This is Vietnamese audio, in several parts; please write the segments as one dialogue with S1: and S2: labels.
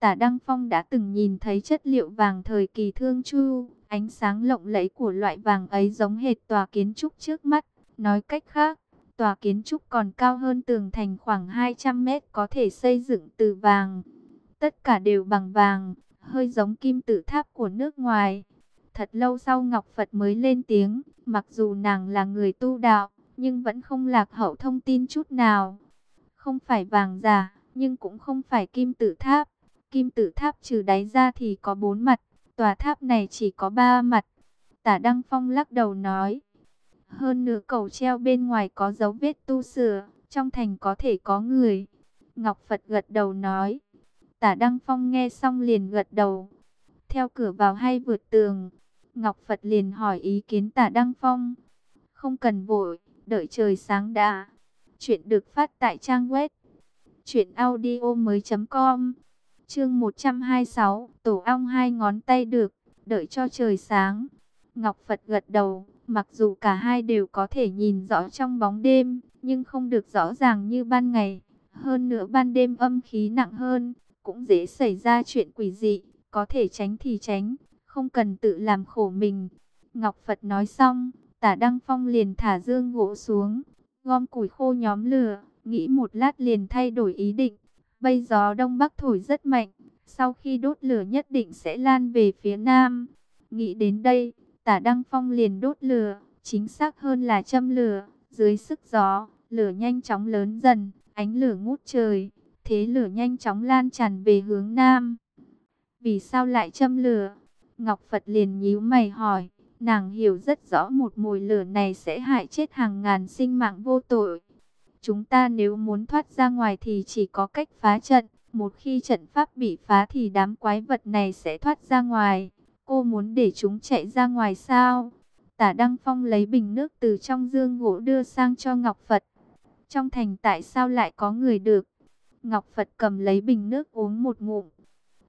S1: Tả Đăng Phong đã từng nhìn thấy chất liệu vàng thời kỳ thương chu, ánh sáng lộng lẫy của loại vàng ấy giống hệt tòa kiến trúc trước mắt. Nói cách khác, tòa kiến trúc còn cao hơn tường thành khoảng 200 mét có thể xây dựng từ vàng. Tất cả đều bằng vàng, hơi giống kim tự tháp của nước ngoài. Thật lâu sau Ngọc Phật mới lên tiếng, mặc dù nàng là người tu đạo, nhưng vẫn không lạc hậu thông tin chút nào. Không phải vàng giả, nhưng cũng không phải kim tự tháp. Kim tự tháp trừ đáy ra thì có bốn mặt, tòa tháp này chỉ có ba mặt. Tả Đăng Phong lắc đầu nói, hơn nữa cầu treo bên ngoài có dấu vết tu sửa, trong thành có thể có người. Ngọc Phật gật đầu nói, tả Đăng Phong nghe xong liền gật đầu. Theo cửa vào hay vượt tường, Ngọc Phật liền hỏi ý kiến tả Đăng Phong. Không cần vội, đợi trời sáng đã. Chuyện được phát tại trang web chuyện audio mới.com Chương 126, tổ ong hai ngón tay được, đợi cho trời sáng. Ngọc Phật gật đầu, mặc dù cả hai đều có thể nhìn rõ trong bóng đêm, nhưng không được rõ ràng như ban ngày. Hơn nữa ban đêm âm khí nặng hơn, cũng dễ xảy ra chuyện quỷ dị, có thể tránh thì tránh, không cần tự làm khổ mình. Ngọc Phật nói xong, tả Đăng Phong liền thả dương gỗ xuống, gom củi khô nhóm lửa, nghĩ một lát liền thay đổi ý định. Bây gió đông bắc thổi rất mạnh, sau khi đốt lửa nhất định sẽ lan về phía nam. Nghĩ đến đây, tả Đăng Phong liền đốt lửa, chính xác hơn là châm lửa. Dưới sức gió, lửa nhanh chóng lớn dần, ánh lửa ngút trời, thế lửa nhanh chóng lan tràn về hướng nam. Vì sao lại châm lửa? Ngọc Phật liền nhíu mày hỏi, nàng hiểu rất rõ một mùi lửa này sẽ hại chết hàng ngàn sinh mạng vô tội. Chúng ta nếu muốn thoát ra ngoài thì chỉ có cách phá trận. Một khi trận pháp bị phá thì đám quái vật này sẽ thoát ra ngoài. Cô muốn để chúng chạy ra ngoài sao? Tả Đăng Phong lấy bình nước từ trong dương gỗ đưa sang cho Ngọc Phật. Trong thành tại sao lại có người được? Ngọc Phật cầm lấy bình nước uống một ngụm.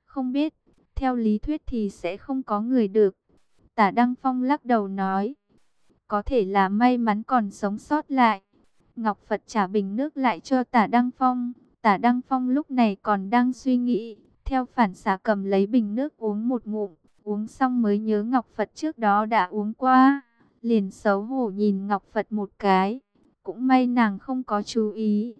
S1: Không biết, theo lý thuyết thì sẽ không có người được. Tả Đăng Phong lắc đầu nói. Có thể là may mắn còn sống sót lại. Ngọc Phật trả bình nước lại cho tả Đăng Phong. Tả Đăng Phong lúc này còn đang suy nghĩ. Theo phản xạ cầm lấy bình nước uống một ngụm. Uống xong mới nhớ Ngọc Phật trước đó đã uống qua. Liền xấu hổ nhìn Ngọc Phật một cái. Cũng may nàng không có chú ý.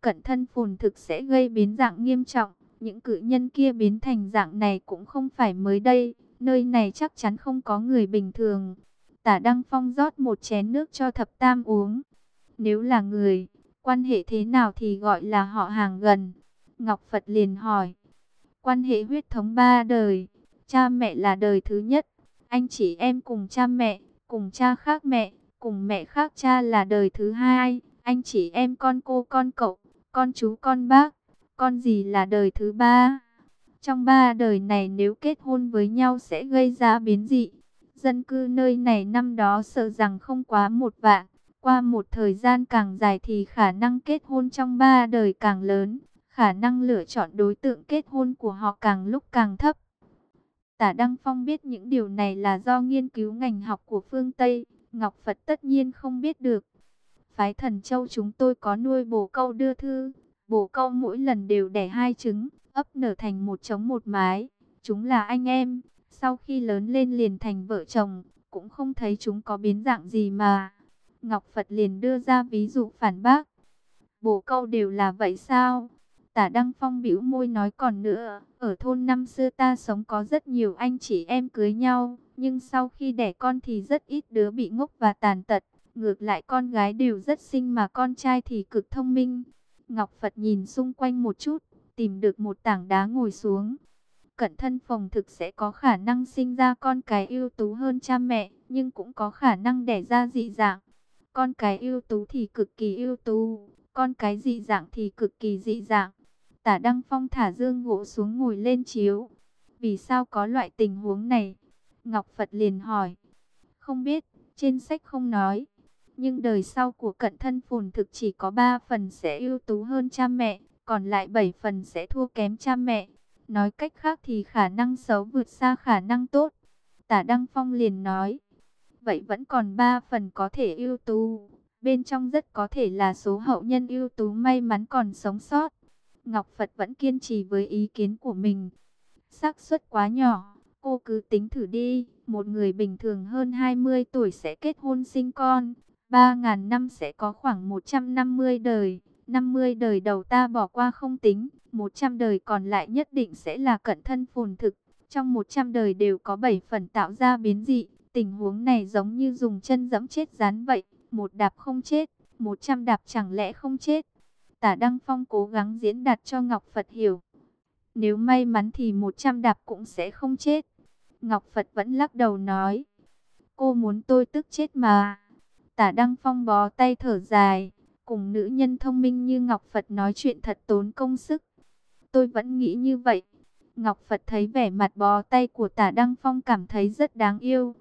S1: Cẩn thân phồn thực sẽ gây biến dạng nghiêm trọng. Những cử nhân kia biến thành dạng này cũng không phải mới đây. Nơi này chắc chắn không có người bình thường. Tả Đăng Phong rót một chén nước cho thập tam uống. Nếu là người, quan hệ thế nào thì gọi là họ hàng gần. Ngọc Phật liền hỏi. Quan hệ huyết thống ba đời. Cha mẹ là đời thứ nhất. Anh chị em cùng cha mẹ, cùng cha khác mẹ, cùng mẹ khác cha là đời thứ hai. Anh chị em con cô con cậu, con chú con bác, con gì là đời thứ ba. Trong ba đời này nếu kết hôn với nhau sẽ gây ra biến dị. Dân cư nơi này năm đó sợ rằng không quá một vạn. Qua một thời gian càng dài thì khả năng kết hôn trong ba đời càng lớn, khả năng lựa chọn đối tượng kết hôn của họ càng lúc càng thấp. Tả Đăng Phong biết những điều này là do nghiên cứu ngành học của phương Tây, Ngọc Phật tất nhiên không biết được. Phái thần châu chúng tôi có nuôi bồ câu đưa thư, bồ câu mỗi lần đều đẻ hai trứng, ấp nở thành một trống một mái. Chúng là anh em, sau khi lớn lên liền thành vợ chồng, cũng không thấy chúng có biến dạng gì mà. Ngọc Phật liền đưa ra ví dụ phản bác. Bổ câu đều là vậy sao? Tả Đăng Phong bĩu môi nói còn nữa, ở thôn năm xưa ta sống có rất nhiều anh chị em cưới nhau, nhưng sau khi đẻ con thì rất ít đứa bị ngốc và tàn tật. Ngược lại con gái đều rất xinh mà con trai thì cực thông minh. Ngọc Phật nhìn xung quanh một chút, tìm được một tảng đá ngồi xuống. Cận thân phòng thực sẽ có khả năng sinh ra con cái ưu tú hơn cha mẹ, nhưng cũng có khả năng đẻ ra dị dạng. Con cái ưu tú thì cực kỳ ưu tú, con cái dị dạng thì cực kỳ dị dạng. Tả Đăng Phong thả dương gỗ xuống ngồi lên chiếu. Vì sao có loại tình huống này? Ngọc Phật liền hỏi. Không biết, trên sách không nói. Nhưng đời sau của cận thân phồn thực chỉ có 3 phần sẽ ưu tú hơn cha mẹ, còn lại 7 phần sẽ thua kém cha mẹ. Nói cách khác thì khả năng xấu vượt xa khả năng tốt. Tả Đăng Phong liền nói vậy vẫn còn 3 phần có thể ưu tú. Bên trong rất có thể là số hậu nhân ưu tú may mắn còn sống sót. Ngọc Phật vẫn kiên trì với ý kiến của mình. xác suất quá nhỏ, cô cứ tính thử đi. Một người bình thường hơn 20 tuổi sẽ kết hôn sinh con. 3.000 năm sẽ có khoảng 150 đời. 50 đời đầu ta bỏ qua không tính. 100 đời còn lại nhất định sẽ là cận thân phồn thực. Trong 100 đời đều có 7 phần tạo ra biến dị. Tình huống này giống như dùng chân dẫm chết rán vậy. Một đạp không chết, 100 đạp chẳng lẽ không chết. Tả Đăng Phong cố gắng diễn đạt cho Ngọc Phật hiểu. Nếu may mắn thì 100 đạp cũng sẽ không chết. Ngọc Phật vẫn lắc đầu nói. Cô muốn tôi tức chết mà. Tả Đăng Phong bó tay thở dài. Cùng nữ nhân thông minh như Ngọc Phật nói chuyện thật tốn công sức. Tôi vẫn nghĩ như vậy. Ngọc Phật thấy vẻ mặt bó tay của tả Đăng Phong cảm thấy rất đáng yêu.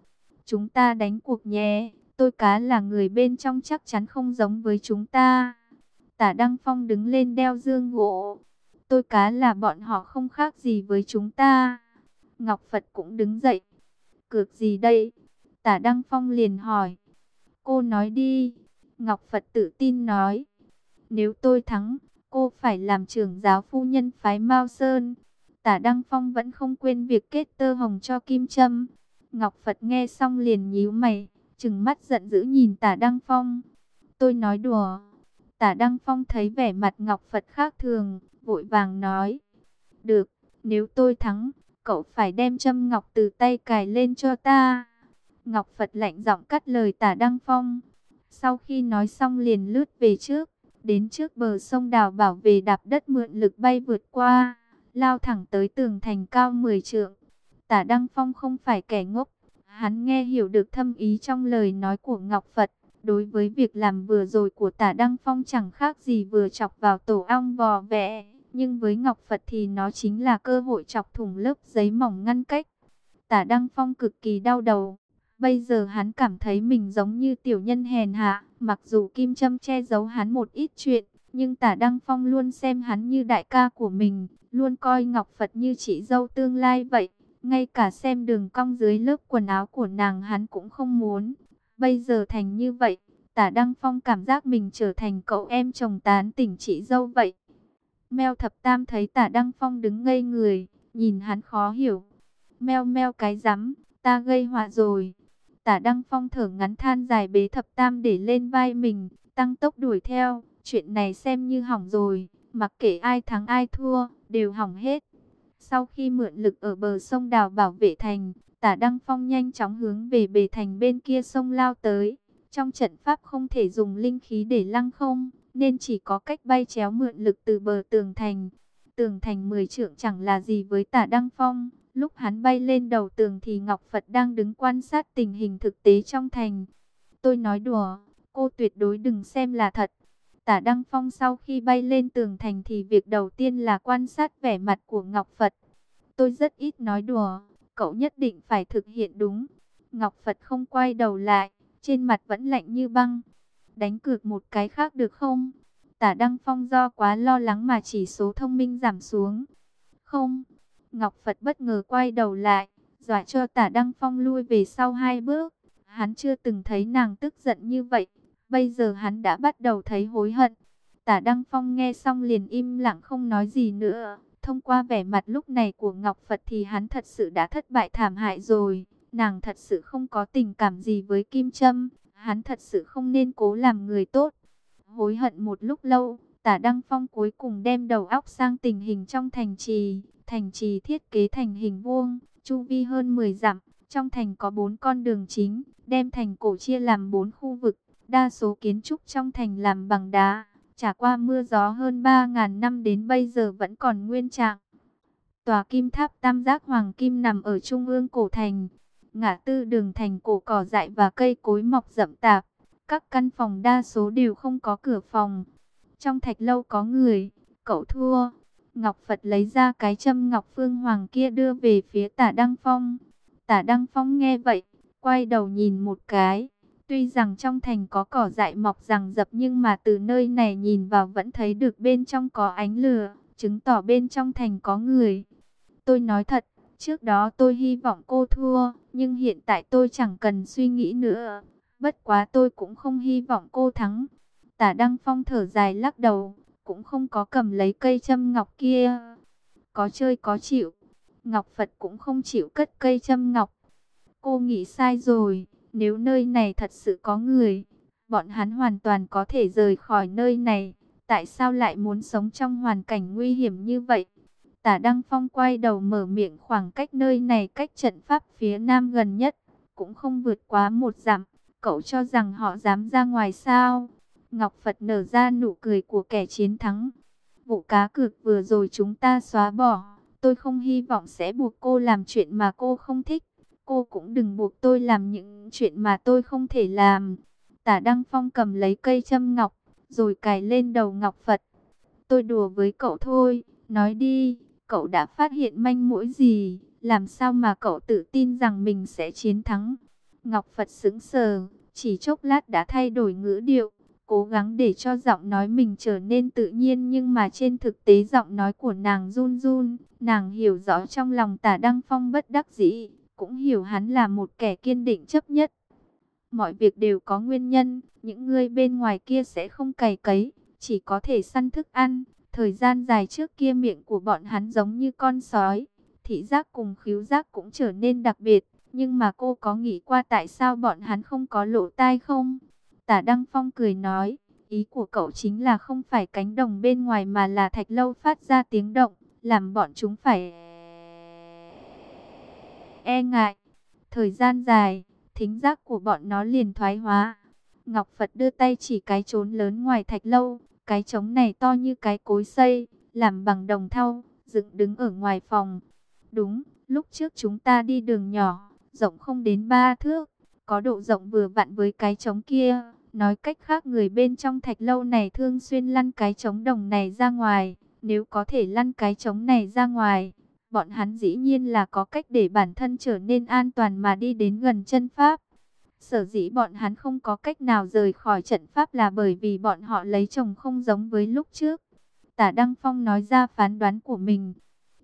S1: Chúng ta đánh cuộc nhé. Tôi cá là người bên trong chắc chắn không giống với chúng ta. Tả Đăng Phong đứng lên đeo dương gỗ. Tôi cá là bọn họ không khác gì với chúng ta. Ngọc Phật cũng đứng dậy. Cược gì đây? Tả Đăng Phong liền hỏi. Cô nói đi. Ngọc Phật tự tin nói. Nếu tôi thắng, cô phải làm trưởng giáo phu nhân phái Mao Sơn. Tả Đăng Phong vẫn không quên việc kết tơ hồng cho Kim Trâm. Ngọc Phật nghe xong liền nhíu mày, trừng mắt giận dữ nhìn Tả Đăng Phong. Tôi nói đùa. Tả Đăng Phong thấy vẻ mặt Ngọc Phật khác thường, vội vàng nói. Được, nếu tôi thắng, cậu phải đem châm ngọc từ tay cài lên cho ta. Ngọc Phật lạnh giọng cắt lời Tả Đăng Phong. Sau khi nói xong liền lướt về trước, đến trước bờ sông đào bảo về đạp đất mượn lực bay vượt qua, lao thẳng tới tường thành cao 10 trượng. Tả Đăng Phong không phải kẻ ngốc, hắn nghe hiểu được thâm ý trong lời nói của Ngọc Phật. Đối với việc làm vừa rồi của tả Đăng Phong chẳng khác gì vừa chọc vào tổ ong vò vẽ. Nhưng với Ngọc Phật thì nó chính là cơ hội chọc thủng lớp giấy mỏng ngăn cách. Tả Đăng Phong cực kỳ đau đầu. Bây giờ hắn cảm thấy mình giống như tiểu nhân hèn hạ. Mặc dù Kim Trâm che giấu hắn một ít chuyện. Nhưng tả Đăng Phong luôn xem hắn như đại ca của mình. Luôn coi Ngọc Phật như chị dâu tương lai vậy. Ngay cả xem đường cong dưới lớp quần áo của nàng hắn cũng không muốn. Bây giờ thành như vậy, tả Đăng Phong cảm giác mình trở thành cậu em chồng tán tỉnh chị dâu vậy. Mèo thập tam thấy tả Đăng Phong đứng ngây người, nhìn hắn khó hiểu. Mèo mèo cái rắm, ta gây họa rồi. Tả Đăng Phong thở ngắn than dài bế thập tam để lên vai mình, tăng tốc đuổi theo. Chuyện này xem như hỏng rồi, mặc kệ ai thắng ai thua, đều hỏng hết. Sau khi mượn lực ở bờ sông đào bảo vệ thành, tả Đăng Phong nhanh chóng hướng về bề thành bên kia sông lao tới. Trong trận pháp không thể dùng linh khí để lăng không, nên chỉ có cách bay chéo mượn lực từ bờ tường thành. Tường thành 10 trượng chẳng là gì với tả Đăng Phong. Lúc hắn bay lên đầu tường thì Ngọc Phật đang đứng quan sát tình hình thực tế trong thành. Tôi nói đùa, cô tuyệt đối đừng xem là thật. Tả Đăng Phong sau khi bay lên tường thành thì việc đầu tiên là quan sát vẻ mặt của Ngọc Phật. Tôi rất ít nói đùa, cậu nhất định phải thực hiện đúng. Ngọc Phật không quay đầu lại, trên mặt vẫn lạnh như băng. Đánh cược một cái khác được không? Tả Đăng Phong do quá lo lắng mà chỉ số thông minh giảm xuống. Không. Ngọc Phật bất ngờ quay đầu lại, dọa cho tả Đăng Phong lui về sau hai bước. Hắn chưa từng thấy nàng tức giận như vậy. Bây giờ hắn đã bắt đầu thấy hối hận. Tả Đăng Phong nghe xong liền im lặng không nói gì nữa. Thông qua vẻ mặt lúc này của Ngọc Phật thì hắn thật sự đã thất bại thảm hại rồi. Nàng thật sự không có tình cảm gì với Kim Trâm. Hắn thật sự không nên cố làm người tốt. Hối hận một lúc lâu, tả Đăng Phong cuối cùng đem đầu óc sang tình hình trong thành trì. Thành trì thiết kế thành hình vuông, chu vi hơn 10 dặm. Trong thành có bốn con đường chính, đem thành cổ chia làm bốn khu vực. Đa số kiến trúc trong thành làm bằng đá, trải qua mưa gió hơn 3.000 năm đến bây giờ vẫn còn nguyên trạng. Tòa kim tháp tam giác hoàng kim nằm ở trung ương cổ thành, ngã tư đường thành cổ cỏ dại và cây cối mọc rậm tạp. Các căn phòng đa số đều không có cửa phòng. Trong thạch lâu có người, cậu thua. Ngọc Phật lấy ra cái châm ngọc phương hoàng kia đưa về phía tả Đăng Phong. Tả Đăng Phong nghe vậy, quay đầu nhìn một cái. Tuy rằng trong thành có cỏ dại mọc rằng dập nhưng mà từ nơi này nhìn vào vẫn thấy được bên trong có ánh lửa, chứng tỏ bên trong thành có người. Tôi nói thật, trước đó tôi hy vọng cô thua, nhưng hiện tại tôi chẳng cần suy nghĩ nữa. Bất quá tôi cũng không hy vọng cô thắng. Tả Đăng Phong thở dài lắc đầu, cũng không có cầm lấy cây châm ngọc kia. Có chơi có chịu, Ngọc Phật cũng không chịu cất cây châm ngọc. Cô nghĩ sai rồi, nếu nơi này thật sự có người, bọn hắn hoàn toàn có thể rời khỏi nơi này. Tại sao lại muốn sống trong hoàn cảnh nguy hiểm như vậy? Tả Đăng Phong quay đầu mở miệng khoảng cách nơi này cách trận pháp phía nam gần nhất, cũng không vượt quá một dặm. Cậu cho rằng họ dám ra ngoài sao? Ngọc Phật nở ra nụ cười của kẻ chiến thắng. Vụ cá cược vừa rồi chúng ta xóa bỏ. Tôi không hy vọng sẽ buộc cô làm chuyện mà cô không thích. Cô cũng đừng buộc tôi làm những chuyện mà tôi không thể làm. Tả Đăng Phong cầm lấy cây châm ngọc, rồi cài lên đầu Ngọc Phật. Tôi đùa với cậu thôi, nói đi, cậu đã phát hiện manh mũi gì? Làm sao mà cậu tự tin rằng mình sẽ chiến thắng? Ngọc Phật sững sờ, chỉ chốc lát đã thay đổi ngữ điệu cố gắng để cho giọng nói mình trở nên tự nhiên nhưng mà trên thực tế giọng nói của nàng run run, nàng hiểu rõ trong lòng tả Đăng Phong bất đắc dĩ, cũng hiểu hắn là một kẻ kiên định chấp nhất. Mọi việc đều có nguyên nhân, những người bên ngoài kia sẽ không cày cấy, chỉ có thể săn thức ăn. Thời gian dài trước kia miệng của bọn hắn giống như con sói, thị giác cùng khíu giác cũng trở nên đặc biệt. Nhưng mà cô có nghĩ qua tại sao bọn hắn không có lỗ tai không? Tả Đăng Phong cười nói, ý của cậu chính là không phải cánh đồng bên ngoài mà là thạch lâu phát ra tiếng động, làm bọn chúng phải e ngại. Thời gian dài, thính giác của bọn nó liền thoái hóa. Ngọc Phật đưa tay chỉ cái trốn lớn ngoài thạch lâu, cái trống này to như cái cối xây, làm bằng đồng thau, dựng đứng ở ngoài phòng. Đúng, lúc trước chúng ta đi đường nhỏ, rộng không đến ba thước, có độ rộng vừa vặn với cái trống kia. Nói cách khác người bên trong thạch lâu này thường xuyên lăn cái trống đồng này ra ngoài. Nếu có thể lăn cái trống này ra ngoài, bọn hắn dĩ nhiên là có cách để bản thân trở nên an toàn mà đi đến gần chân Pháp. Sở dĩ bọn hắn không có cách nào rời khỏi trận Pháp là bởi vì bọn họ lấy chồng không giống với lúc trước. Tả Đăng Phong nói ra phán đoán của mình.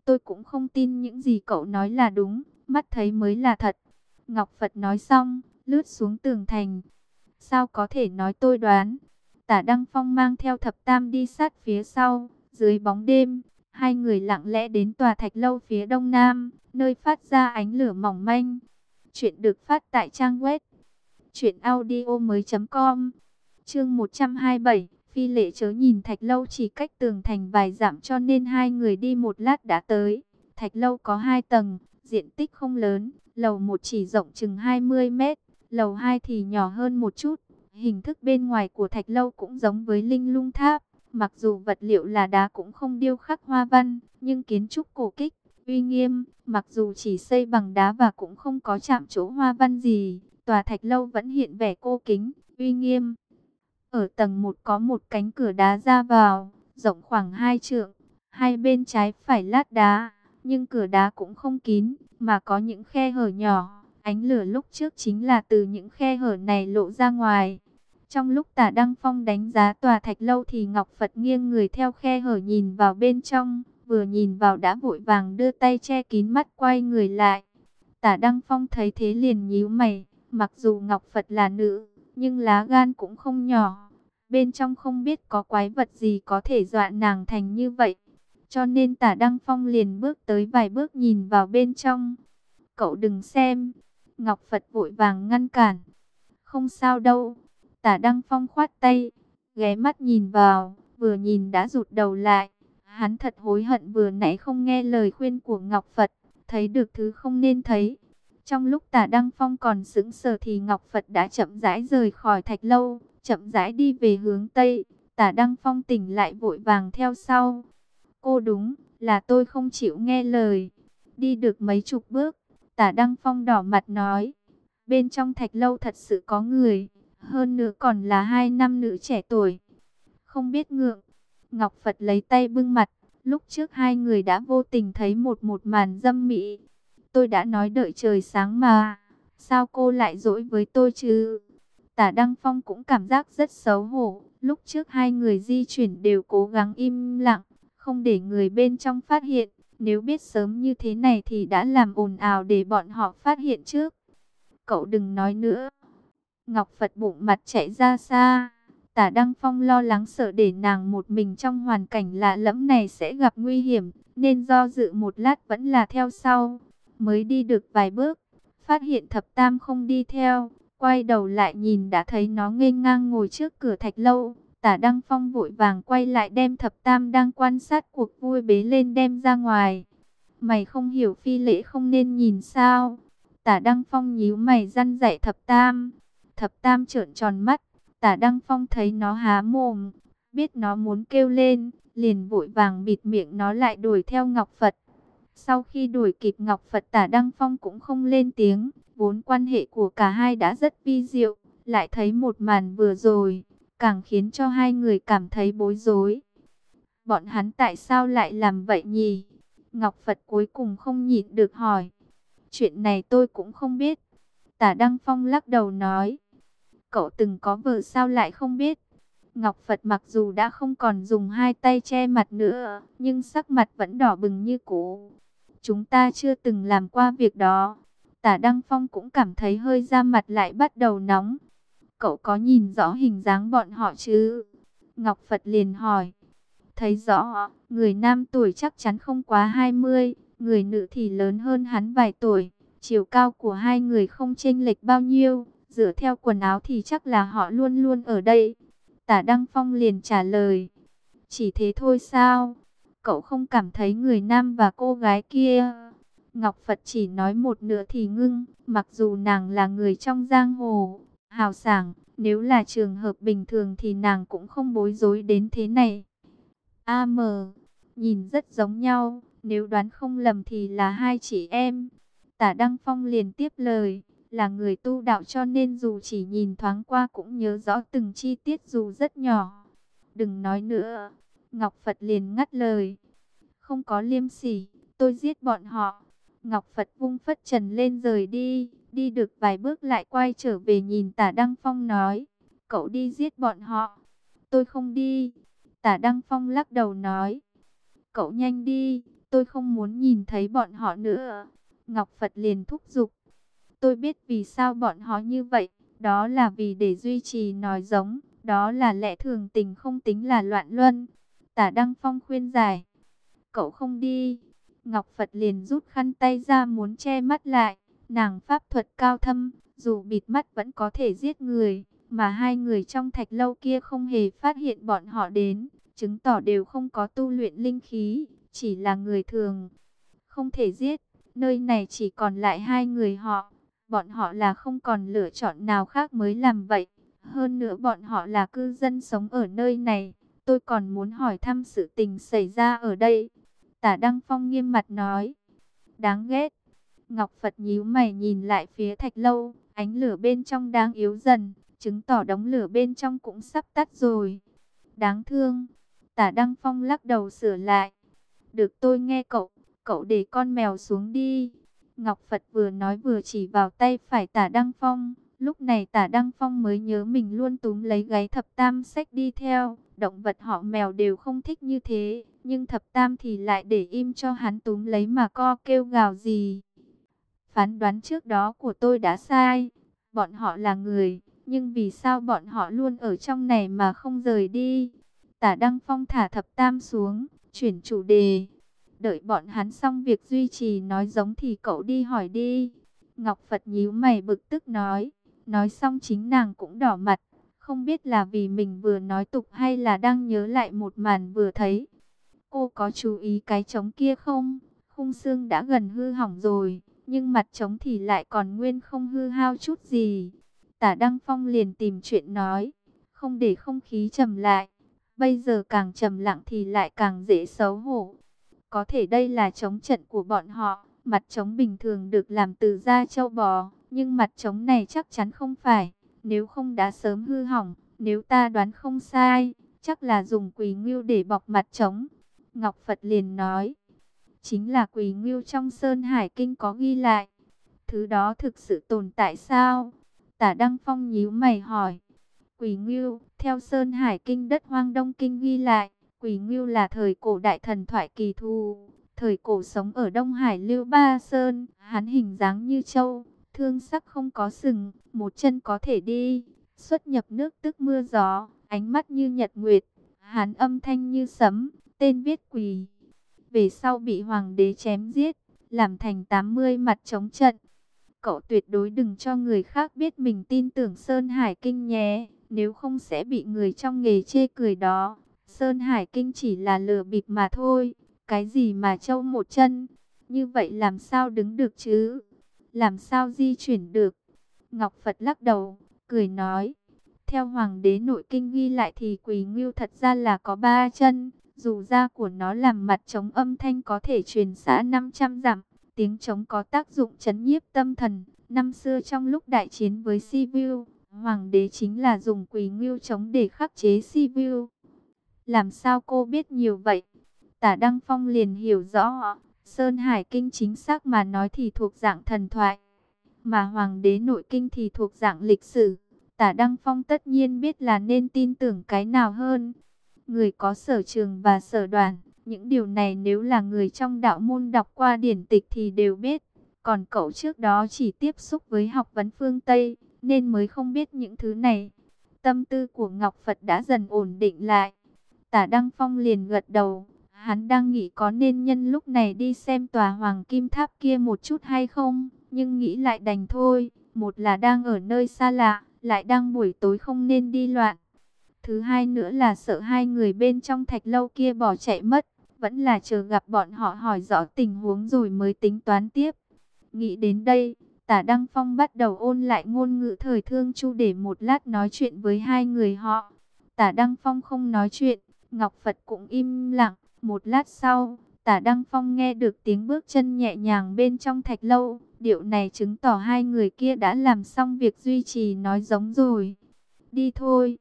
S1: Tôi cũng không tin những gì cậu nói là đúng, mắt thấy mới là thật. Ngọc Phật nói xong, lướt xuống tường thành. Sao có thể nói tôi đoán? Tả Đăng Phong mang theo thập tam đi sát phía sau, dưới bóng đêm. Hai người lặng lẽ đến tòa thạch lâu phía đông nam, nơi phát ra ánh lửa mỏng manh. Chuyện được phát tại trang web truyệnaudiomoi.com. Chương 127, Phi Lệ chớ nhìn thạch lâu chỉ cách tường thành vài dặm cho nên hai người đi một lát đã tới. Thạch lâu có hai tầng, diện tích không lớn, lầu một chỉ rộng chừng 20 mét, Lầu 2 thì nhỏ hơn một chút. Hình thức bên ngoài của thạch lâu cũng giống với linh lung tháp. Mặc dù vật liệu là đá cũng không điêu khắc hoa văn, nhưng kiến trúc cổ kích, uy nghiêm, mặc dù chỉ xây bằng đá và cũng không có chạm chỗ hoa văn gì, tòa thạch lâu vẫn hiện vẻ cô kính, uy nghiêm. Ở tầng 1 có một cánh cửa đá ra vào, rộng khoảng 2 trượng, hai bên trái phải lát đá, nhưng cửa đá cũng không kín, mà có những khe hở nhỏ. Ánh lửa lúc trước chính là từ những khe hở này lộ ra ngoài. Trong lúc tả Đăng Phong đánh giá tòa thạch lâu thì Ngọc Phật nghiêng người theo khe hở nhìn vào bên trong. Vừa nhìn vào đã vội vàng đưa tay che kín mắt quay người lại. Tả Đăng Phong thấy thế liền nhíu mày. Mặc dù Ngọc Phật là nữ, nhưng lá gan cũng không nhỏ. Bên trong không biết có quái vật gì có thể dọa nàng thành như vậy. Cho nên tả Đăng Phong liền bước tới vài bước nhìn vào bên trong. Cậu đừng xem, Ngọc Phật vội vàng ngăn cản. Không sao đâu. Tả Đăng Phong khoát tay, ghé mắt nhìn vào, vừa nhìn đã rụt đầu lại. Hắn thật hối hận vừa nãy không nghe lời khuyên của Ngọc Phật, thấy được thứ không nên thấy. Trong lúc tả Đăng Phong còn sững sờ thì Ngọc Phật đã chậm rãi rời khỏi thạch lâu, chậm rãi đi về hướng Tây. Tả Đăng Phong tỉnh lại vội vàng theo sau. Cô đúng, là tôi không chịu nghe lời. Đi được mấy chục bước, Tả Đăng Phong đỏ mặt nói, bên trong thạch lâu thật sự có người, hơn nữa còn là hai nam nữ trẻ tuổi. Không biết ngượng, Ngọc Phật lấy tay bưng mặt, lúc trước hai người đã vô tình thấy một một màn dâm mỹ. Tôi đã nói đợi trời sáng mà, sao cô lại dỗi với tôi chứ? Tả Đăng Phong cũng cảm giác rất xấu hổ, lúc trước hai người di chuyển đều cố gắng im lặng, không để người bên trong phát hiện. Nếu biết sớm như thế này thì đã làm ồn ào để bọn họ phát hiện trước. Cậu đừng nói nữa. Ngọc Phật bụng mặt chạy ra xa. Tả Đăng Phong lo lắng sợ để nàng một mình trong hoàn cảnh lạ lẫm này sẽ gặp nguy hiểm, nên do dự một lát vẫn là theo sau. Mới đi được vài bước, phát hiện thập tam không đi theo, quay đầu lại nhìn đã thấy nó nghênh ngang ngồi trước cửa thạch lâu. Tả Đăng Phong vội vàng quay lại đem thập tam đang quan sát cuộc vui bế lên đem ra ngoài. Mày không hiểu phi lễ không nên nhìn sao. Tả Đăng Phong nhíu mày răn dạy thập tam. Thập tam trợn tròn mắt. Tả Đăng Phong thấy nó há mồm. Biết nó muốn kêu lên. Liền vội vàng bịt miệng nó lại đuổi theo Ngọc Phật. Sau khi đuổi kịp Ngọc Phật, tả Đăng Phong cũng không lên tiếng. Vốn quan hệ của cả hai đã rất vi diệu. Lại thấy một màn vừa rồi. Càng khiến cho hai người cảm thấy bối rối. Bọn hắn tại sao lại làm vậy nhỉ? Ngọc Phật cuối cùng không nhịn được hỏi. Chuyện này tôi cũng không biết. Tả Đăng Phong lắc đầu nói. Cậu từng có vợ sao lại không biết. Ngọc Phật mặc dù đã không còn dùng hai tay che mặt nữa, nhưng sắc mặt vẫn đỏ bừng như cũ. Chúng ta chưa từng làm qua việc đó. Tả Đăng Phong cũng cảm thấy hơi da mặt lại bắt đầu nóng. Cậu có nhìn rõ hình dáng bọn họ chứ? Ngọc Phật liền hỏi. Thấy rõ, người nam tuổi chắc chắn không quá 20, người nữ thì lớn hơn hắn vài tuổi. Chiều cao của hai người không chênh lệch bao nhiêu, dựa theo quần áo thì chắc là họ luôn luôn ở đây. Tả Đăng Phong liền trả lời. Chỉ thế thôi sao? Cậu không cảm thấy người nam và cô gái kia... Ngọc Phật chỉ nói một nửa thì ngưng, mặc dù nàng là người trong giang hồ, hào sảng, nếu là trường hợp bình thường thì nàng cũng không bối rối đến thế này. A.M. nhìn rất giống nhau, nếu đoán không lầm thì là hai chị em. Tả Đăng Phong liền tiếp lời, là người tu đạo cho nên dù chỉ nhìn thoáng qua cũng nhớ rõ từng chi tiết dù rất nhỏ. Đừng nói nữa, Ngọc Phật liền ngắt lời. Không có liêm sỉ, tôi giết bọn họ. Ngọc Phật vung phất trần lên rời đi, đi được vài bước lại quay trở về nhìn tả Đăng Phong nói. Cậu đi giết bọn họ. Tôi không đi. Tả Đăng Phong lắc đầu nói. Cậu nhanh đi, tôi không muốn nhìn thấy bọn họ nữa. Ngọc Phật liền thúc giục. Tôi biết vì sao bọn họ như vậy, đó là vì để duy trì nói giống, đó là lẽ thường tình không tính là loạn luân. Tả Đăng Phong khuyên giải. Cậu không đi. Ngọc Phật liền rút khăn tay ra muốn che mắt lại. Nàng pháp thuật cao thâm, dù bịt mắt vẫn có thể giết người mà hai người trong thạch lâu kia không hề phát hiện bọn họ đến, chứng tỏ đều không có tu luyện linh khí, chỉ là người thường. Không thể giết, nơi này chỉ còn lại hai người họ, bọn họ là không còn lựa chọn nào khác mới làm vậy. Hơn nữa bọn họ là cư dân sống ở nơi này, tôi còn muốn hỏi thăm sự tình xảy ra ở đây. Tả Đăng Phong nghiêm mặt nói, đáng ghét. Ngọc Phật nhíu mày nhìn lại phía thạch lâu, ánh lửa bên trong đang yếu dần chứng tỏ đống lửa bên trong cũng sắp tắt rồi. Đáng thương, tả Đăng Phong lắc đầu sửa lại. Được tôi nghe cậu, cậu để con mèo xuống đi. Ngọc Phật vừa nói vừa chỉ vào tay phải tả Đăng Phong. Lúc này tả Đăng Phong mới nhớ mình luôn túm lấy gáy thập tam sách đi theo. Động vật họ mèo đều không thích như thế. Nhưng thập tam thì lại để im cho hắn túm lấy mà co kêu gào gì. Phán đoán trước đó của tôi đã sai. Bọn họ là người, nhưng vì sao bọn họ luôn ở trong này mà không rời đi? Tả Đăng Phong thả thập tam xuống, chuyển chủ đề. Đợi bọn hắn xong việc duy trì nói giống thì cậu đi hỏi đi. Ngọc Phật nhíu mày bực tức nói. Nói xong chính nàng cũng đỏ mặt. Không biết là vì mình vừa nói tục hay là đang nhớ lại một màn vừa thấy. Cô có chú ý cái trống kia không? Khung xương đã gần hư hỏng rồi. Nhưng mặt trống thì lại còn nguyên không hư hao chút gì. Tả Đăng Phong liền tìm chuyện nói, không để không khí trầm lại. Bây giờ càng trầm lặng thì lại càng dễ xấu hổ. Có thể đây là chống trận của bọn họ, mặt trống bình thường được làm từ da châu bò, nhưng mặt trống này chắc chắn không phải, nếu không đã sớm hư hỏng, nếu ta đoán không sai, chắc là dùng quỳ ngưu để bọc mặt trống. Ngọc Phật liền nói, chính là quỳ ngưu trong Sơn Hải Kinh có ghi lại. Thứ đó thực sự tồn tại sao? Tả Đăng Phong nhíu mày hỏi. Quỷ Ngưu, theo Sơn Hải Kinh đất Hoang Đông Kinh ghi lại, Quỷ Ngưu là thời cổ đại thần thoại kỳ thu, Thời cổ sống ở Đông Hải Lưu Ba Sơn, hắn hình dáng như châu, thương sắc không có sừng, một chân có thể đi, xuất nhập nước tức mưa gió, ánh mắt như nhật nguyệt, hắn âm thanh như sấm, tên viết quỳ. Về sau bị hoàng đế chém giết, làm thành 80 mặt chống trận. Cậu tuyệt đối đừng cho người khác biết mình tin tưởng Sơn Hải Kinh nhé, nếu không sẽ bị người trong nghề chê cười đó. Sơn Hải Kinh chỉ là lừa bịp mà thôi, cái gì mà châu một chân, như vậy làm sao đứng được chứ, làm sao di chuyển được. Ngọc Phật lắc đầu, cười nói, theo Hoàng đế nội kinh ghi lại thì quỳ ngưu thật ra là có ba chân, dù da của nó làm mặt chống âm thanh có thể truyền xã 500 dặm, tiếng chống có tác dụng chấn nhiếp tâm thần. Năm xưa trong lúc đại chiến với Sibiu, Hoàng đế chính là dùng quỳ ngưu chống để khắc chế Sibiu. Làm sao cô biết nhiều vậy? Tả Đăng Phong liền hiểu rõ, Sơn Hải Kinh chính xác mà nói thì thuộc dạng thần thoại, mà Hoàng đế nội kinh thì thuộc dạng lịch sử. Tả Đăng Phong tất nhiên biết là nên tin tưởng cái nào hơn. Người có sở trường và sở đoàn, những điều này nếu là người trong đạo môn đọc qua điển tịch thì đều biết. Còn cậu trước đó chỉ tiếp xúc với học vấn phương Tây, nên mới không biết những thứ này. Tâm tư của Ngọc Phật đã dần ổn định lại. Tả Đăng Phong liền gật đầu. Hắn đang nghĩ có nên nhân lúc này đi xem tòa hoàng kim tháp kia một chút hay không, nhưng nghĩ lại đành thôi. Một là đang ở nơi xa lạ, lại đang buổi tối không nên đi loạn. Thứ hai nữa là sợ hai người bên trong thạch lâu kia bỏ chạy mất, vẫn là chờ gặp bọn họ hỏi rõ tình huống rồi mới tính toán tiếp. Nghĩ đến đây, tả Đăng Phong bắt đầu ôn lại ngôn ngữ thời thương chu để một lát nói chuyện với hai người họ. Tả Đăng Phong không nói chuyện, Ngọc Phật cũng im lặng. Một lát sau, tả Đăng Phong nghe được tiếng bước chân nhẹ nhàng bên trong thạch lâu. Điệu này chứng tỏ hai người kia đã làm xong việc duy trì nói giống rồi. Đi thôi.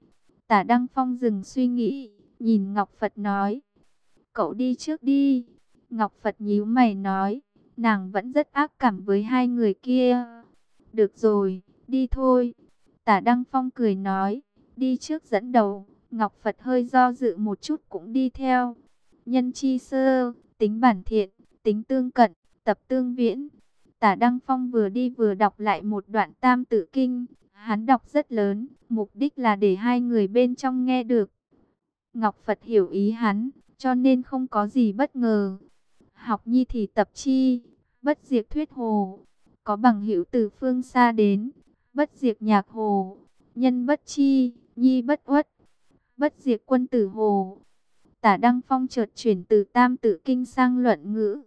S1: Tả Đăng Phong dừng suy nghĩ, nhìn Ngọc Phật nói. Cậu đi trước đi. Ngọc Phật nhíu mày nói. Nàng vẫn rất ác cảm với hai người kia. Được rồi, đi thôi. Tả Đăng Phong cười nói. Đi trước dẫn đầu. Ngọc Phật hơi do dự một chút cũng đi theo. Nhân chi sơ, tính bản thiện, tính tương cận, tập tương viễn. Tả Đăng Phong vừa đi vừa đọc lại một đoạn tam tự kinh. Hắn đọc rất lớn, mục đích là để hai người bên trong nghe được. Ngọc Phật hiểu ý hắn, cho nên không có gì bất ngờ. Học nhi thì tập chi, bất diệt thuyết hồ. Có bằng hữu từ phương xa đến, bất diệt nhạc hồ. Nhân bất chi, nhi bất uất, bất diệt quân tử hồ. Tả Đăng Phong chợt chuyển từ tam tự kinh sang luận ngữ.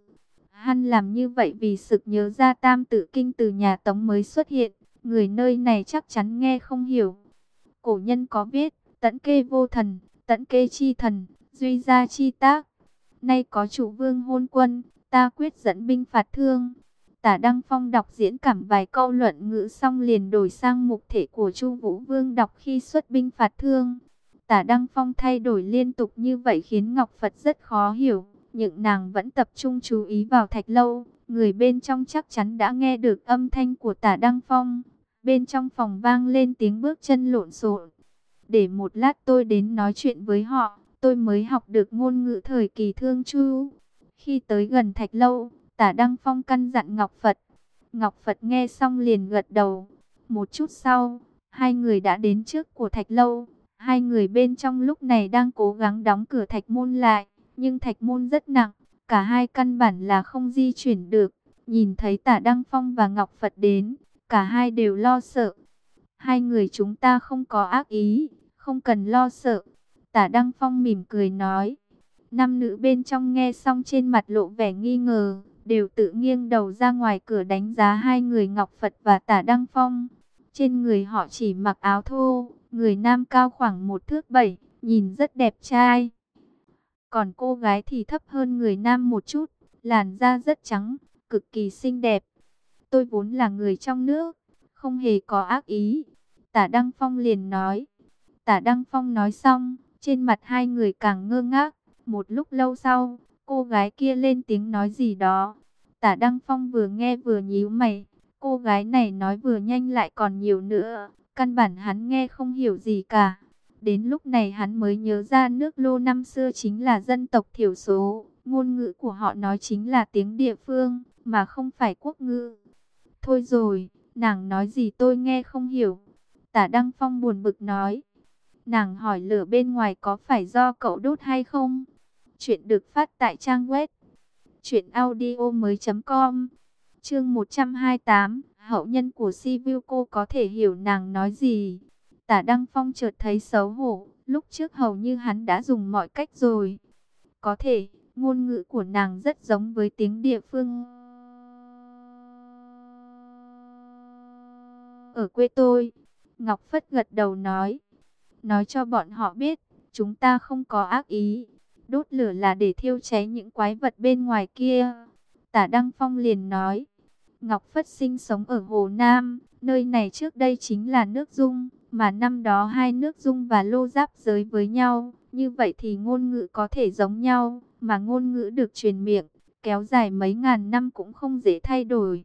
S1: Hắn làm như vậy vì sực nhớ ra tam tự kinh từ nhà Tống mới xuất hiện. Người nơi này chắc chắn nghe không hiểu. Cổ nhân có viết, tận kê vô thần, tận kê chi thần, duy gia chi tác. Nay có chủ vương hôn quân, ta quyết dẫn binh phạt thương. Tả Đăng Phong đọc diễn cảm vài câu luận ngữ xong liền đổi sang mục thể của Chu Vũ Vương đọc khi xuất binh phạt thương. Tả Đăng Phong thay đổi liên tục như vậy khiến Ngọc Phật rất khó hiểu, nhưng nàng vẫn tập trung chú ý vào thạch lâu. Người bên trong chắc chắn đã nghe được âm thanh của tả Đăng Phong. Bên trong phòng vang lên tiếng bước chân lộn xộn. Để một lát tôi đến nói chuyện với họ, tôi mới học được ngôn ngữ thời kỳ thương chu. Khi tới gần thạch lâu, tả Đăng Phong căn dặn Ngọc Phật. Ngọc Phật nghe xong liền gật đầu. Một chút sau, hai người đã đến trước của thạch lâu. Hai người bên trong lúc này đang cố gắng đóng cửa thạch môn lại, nhưng thạch môn rất nặng, cả hai căn bản là không di chuyển được. Nhìn thấy tả Đăng Phong và Ngọc Phật đến, cả hai đều lo sợ. Hai người chúng ta không có ác ý, không cần lo sợ. Tả Đăng Phong mỉm cười nói. Năm nữ bên trong nghe xong trên mặt lộ vẻ nghi ngờ, đều tự nghiêng đầu ra ngoài cửa đánh giá hai người Ngọc Phật và Tả Đăng Phong. Trên người họ chỉ mặc áo thô, Người nam cao khoảng một thước bảy, nhìn rất đẹp trai. Còn cô gái thì thấp hơn người nam một chút, làn da rất trắng, cực kỳ xinh đẹp. Tôi vốn là người trong nước, không hề có ác ý. Tả Đăng Phong liền nói. Tả Đăng Phong nói xong, trên mặt hai người càng ngơ ngác. Một lúc lâu sau, cô gái kia lên tiếng nói gì đó. Tả Đăng Phong vừa nghe vừa nhíu mày. Cô gái này nói vừa nhanh lại còn nhiều nữa. Căn bản hắn nghe không hiểu gì cả. Đến lúc này hắn mới nhớ ra nước lô năm xưa chính là dân tộc thiểu số. Ngôn ngữ của họ nói chính là tiếng địa phương, mà không phải quốc ngữ. Thôi rồi, nàng nói gì tôi nghe không hiểu. Tả Đăng Phong buồn bực nói. Nàng hỏi lửa bên ngoài có phải do cậu đốt hay không? Chuyện được phát tại trang web truyệnaudiomoi.com. Chương 128, hậu nhân của Sibiu cô có thể hiểu nàng nói gì. Tả Đăng Phong chợt thấy xấu hổ, lúc trước hầu như hắn đã dùng mọi cách rồi. Có thể, ngôn ngữ của nàng rất giống với tiếng địa phương. Ở quê tôi, Ngọc Phất gật đầu nói, nói cho bọn họ biết, chúng ta không có ác ý. Đốt lửa là để thiêu cháy những quái vật bên ngoài kia. Tả Đăng Phong liền nói, Ngọc Phất sinh sống ở Hồ Nam, nơi này trước đây chính là nước Dung, mà năm đó hai nước Dung và Lô giáp giới với nhau, như vậy thì ngôn ngữ có thể giống nhau, mà ngôn ngữ được truyền miệng, kéo dài mấy ngàn năm cũng không dễ thay đổi.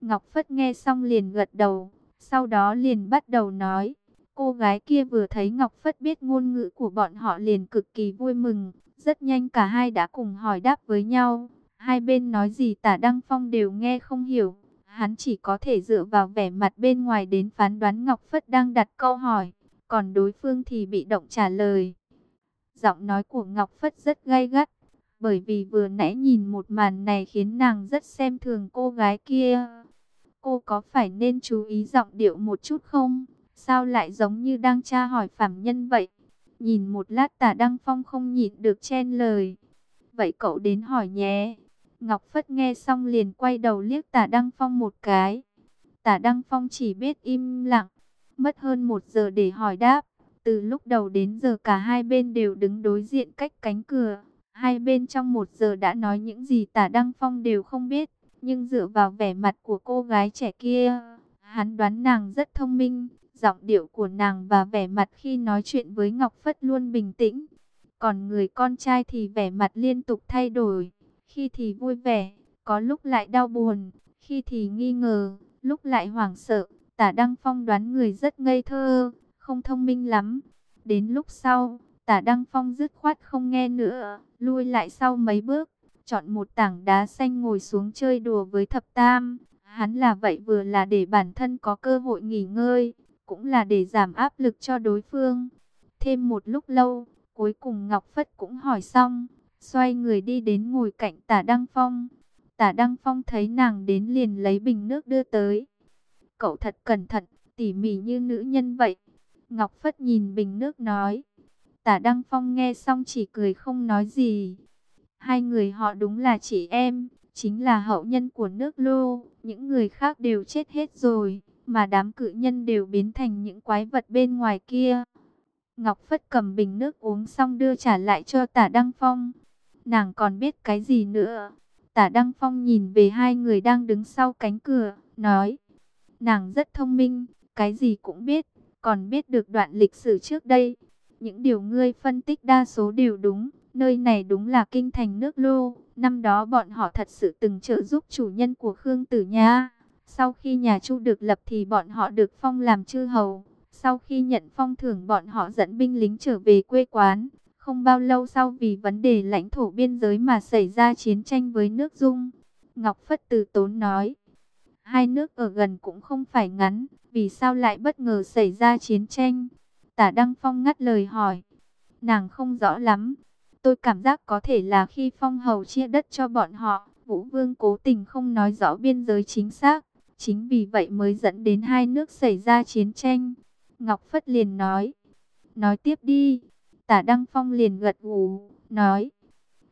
S1: Ngọc Phất nghe xong liền gật đầu, sau đó liền bắt đầu nói, cô gái kia vừa thấy Ngọc Phất biết ngôn ngữ của bọn họ liền cực kỳ vui mừng, rất nhanh cả hai đã cùng hỏi đáp với nhau. Hai bên nói gì tả Đăng Phong đều nghe không hiểu. Hắn chỉ có thể dựa vào vẻ mặt bên ngoài đến phán đoán Ngọc Phất đang đặt câu hỏi. Còn đối phương thì bị động trả lời. Giọng nói của Ngọc Phất rất gay gắt. Bởi vì vừa nãy nhìn một màn này khiến nàng rất xem thường cô gái kia. Cô có phải nên chú ý giọng điệu một chút không? Sao lại giống như đang tra hỏi phạm nhân vậy? Nhìn một lát tả Đăng Phong không nhịn được chen lời. Vậy cậu đến hỏi nhé. Ngọc Phất nghe xong liền quay đầu liếc tả Đăng Phong một cái. Tả Đăng Phong chỉ biết im lặng. Mất hơn một giờ để hỏi đáp. Từ lúc đầu đến giờ cả hai bên đều đứng đối diện cách cánh cửa. Hai bên trong một giờ đã nói những gì tả Đăng Phong đều không biết. Nhưng dựa vào vẻ mặt của cô gái trẻ kia, hắn đoán nàng rất thông minh. Giọng điệu của nàng và vẻ mặt khi nói chuyện với Ngọc Phất luôn bình tĩnh. Còn người con trai thì vẻ mặt liên tục thay đổi. Khi thì vui vẻ, có lúc lại đau buồn, khi thì nghi ngờ, lúc lại hoảng sợ. Tả Đăng Phong đoán người rất ngây thơ, không thông minh lắm. Đến lúc sau, tả Đăng Phong dứt khoát không nghe nữa, lui lại sau mấy bước, chọn một tảng đá xanh ngồi xuống chơi đùa với thập tam. Hắn là vậy vừa là để bản thân có cơ hội nghỉ ngơi, cũng là để giảm áp lực cho đối phương. Thêm một lúc lâu, cuối cùng Ngọc Phất cũng hỏi xong, xoay người đi đến ngồi cạnh tả Đăng Phong. Tả Đăng Phong thấy nàng đến liền lấy bình nước đưa tới. Cậu thật cẩn thận, tỉ mỉ như nữ nhân vậy. Ngọc Phất nhìn bình nước nói. Tả Đăng Phong nghe xong chỉ cười không nói gì. Hai người họ đúng là chị em, chính là hậu nhân của nước lô. Những người khác đều chết hết rồi mà đám cự nhân đều biến thành những quái vật bên ngoài kia. Ngọc Phất cầm bình nước uống xong đưa trả lại cho tả Đăng Phong. Nàng còn biết cái gì nữa? Tả Đăng Phong nhìn về hai người đang đứng sau cánh cửa, nói. Nàng rất thông minh, cái gì cũng biết, còn biết được đoạn lịch sử trước đây. Những điều ngươi phân tích đa số đều đúng, nơi này đúng là kinh thành nước lô. Năm đó bọn họ thật sự từng trợ giúp chủ nhân của Khương Tử Nha. Sau khi nhà Chu được lập thì bọn họ được phong làm chư hầu. Sau khi nhận phong thưởng bọn họ dẫn binh lính trở về quê quán. Không bao lâu sau vì vấn đề lãnh thổ biên giới mà xảy ra chiến tranh với nước Dung. Ngọc Phất từ tốn nói. Hai nước ở gần cũng không phải ngắn. Vì sao lại bất ngờ xảy ra chiến tranh? Tả Đăng Phong ngắt lời hỏi. Nàng không rõ lắm. Tôi cảm giác có thể là khi phong hầu chia đất cho bọn họ. Vũ Vương cố tình không nói rõ biên giới chính xác. Chính vì vậy mới dẫn đến hai nước xảy ra chiến tranh. Ngọc Phất liền nói. Nói tiếp đi. Tả Đăng Phong liền gật gù, nói.